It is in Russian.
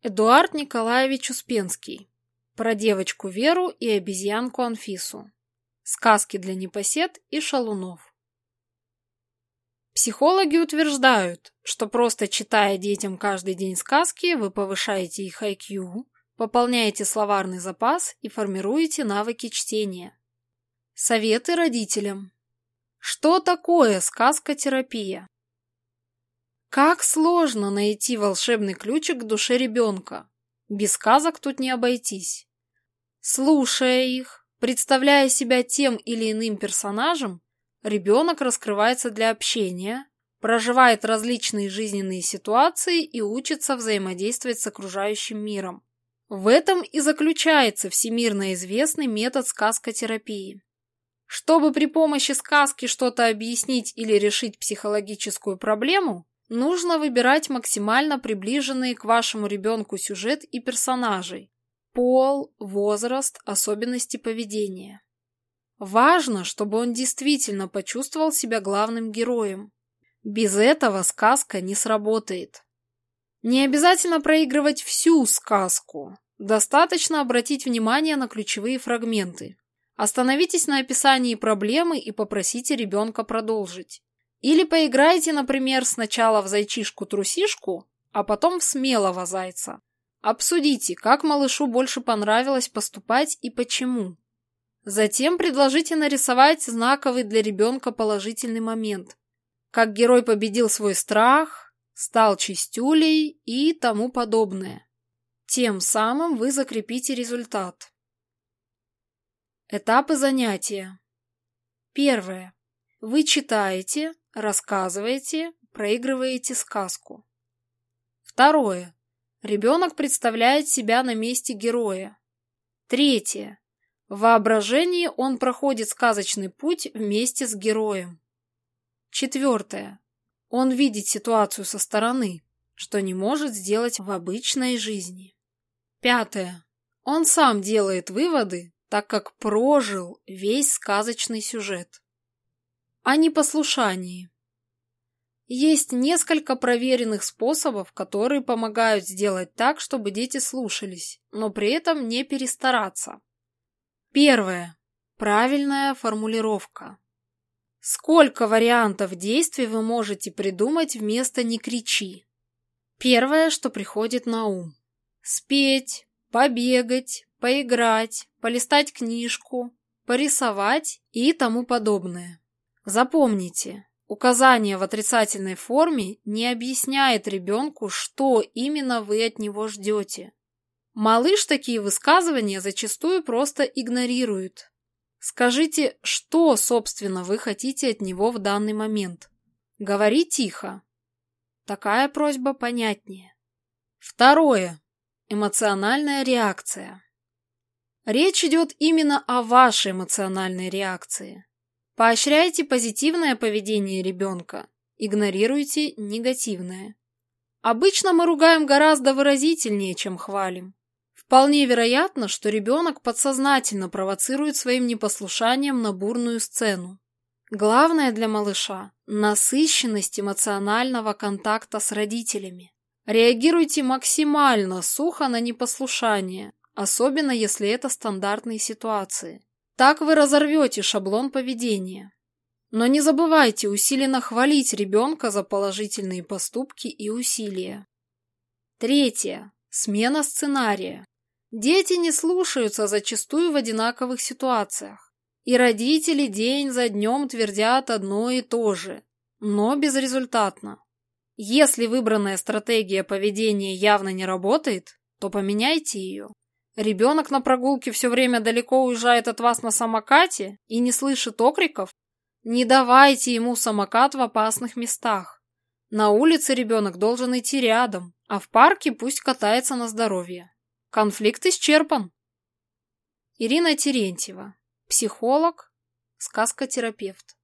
Эдуард Николаевич Успенский. Про девочку Веру и обезьянку Анфису. Сказки для непосед и шалунов. Психологи утверждают, что просто читая детям каждый день сказки, вы повышаете их IQ, пополняете словарный запас и формируете навыки чтения. Советы родителям. Что такое сказкотерапия? Как сложно найти волшебный ключик к душе ребенка. Без сказок тут не обойтись. Слушая их, представляя себя тем или иным персонажем, ребенок раскрывается для общения, проживает различные жизненные ситуации и учится взаимодействовать с окружающим миром. В этом и заключается всемирно известный метод сказкотерапии. Чтобы при помощи сказки что-то объяснить или решить психологическую проблему, Нужно выбирать максимально приближенные к вашему ребенку сюжет и персонажей. Пол, возраст, особенности поведения. Важно, чтобы он действительно почувствовал себя главным героем. Без этого сказка не сработает. Не обязательно проигрывать всю сказку. Достаточно обратить внимание на ключевые фрагменты. Остановитесь на описании проблемы и попросите ребенка продолжить. Или поиграйте, например, сначала в зайчишку-трусишку, а потом в смелого зайца. Обсудите, как малышу больше понравилось поступать и почему. Затем предложите нарисовать знаковый для ребенка положительный момент. Как герой победил свой страх, стал чистюлей и тому подобное. Тем самым вы закрепите результат. Этапы занятия. Первое. Вы читаете, рассказываете, проигрываете сказку. Второе. Ребенок представляет себя на месте героя. Третье. В воображении он проходит сказочный путь вместе с героем. Четвертое. Он видит ситуацию со стороны, что не может сделать в обычной жизни. Пятое. Он сам делает выводы, так как прожил весь сказочный сюжет о непослушании. Есть несколько проверенных способов, которые помогают сделать так, чтобы дети слушались, но при этом не перестараться. Первое. Правильная формулировка. Сколько вариантов действий вы можете придумать вместо «не кричи»? Первое, что приходит на ум. Спеть, побегать, поиграть, полистать книжку, порисовать и тому подобное. Запомните, указание в отрицательной форме не объясняет ребенку, что именно вы от него ждете. Малыш такие высказывания зачастую просто игнорирует. Скажите, что, собственно, вы хотите от него в данный момент. Говори тихо. Такая просьба понятнее. Второе. Эмоциональная реакция. Речь идет именно о вашей эмоциональной реакции. Поощряйте позитивное поведение ребенка, игнорируйте негативное. Обычно мы ругаем гораздо выразительнее, чем хвалим. Вполне вероятно, что ребенок подсознательно провоцирует своим непослушанием на бурную сцену. Главное для малыша – насыщенность эмоционального контакта с родителями. Реагируйте максимально сухо на непослушание, особенно если это стандартные ситуации. Так вы разорвете шаблон поведения. Но не забывайте усиленно хвалить ребенка за положительные поступки и усилия. Третье. Смена сценария. Дети не слушаются зачастую в одинаковых ситуациях. И родители день за днем твердят одно и то же, но безрезультатно. Если выбранная стратегия поведения явно не работает, то поменяйте ее. Ребенок на прогулке все время далеко уезжает от вас на самокате и не слышит окриков? Не давайте ему самокат в опасных местах. На улице ребенок должен идти рядом, а в парке пусть катается на здоровье. Конфликт исчерпан. Ирина Терентьева. Психолог, сказкотерапевт.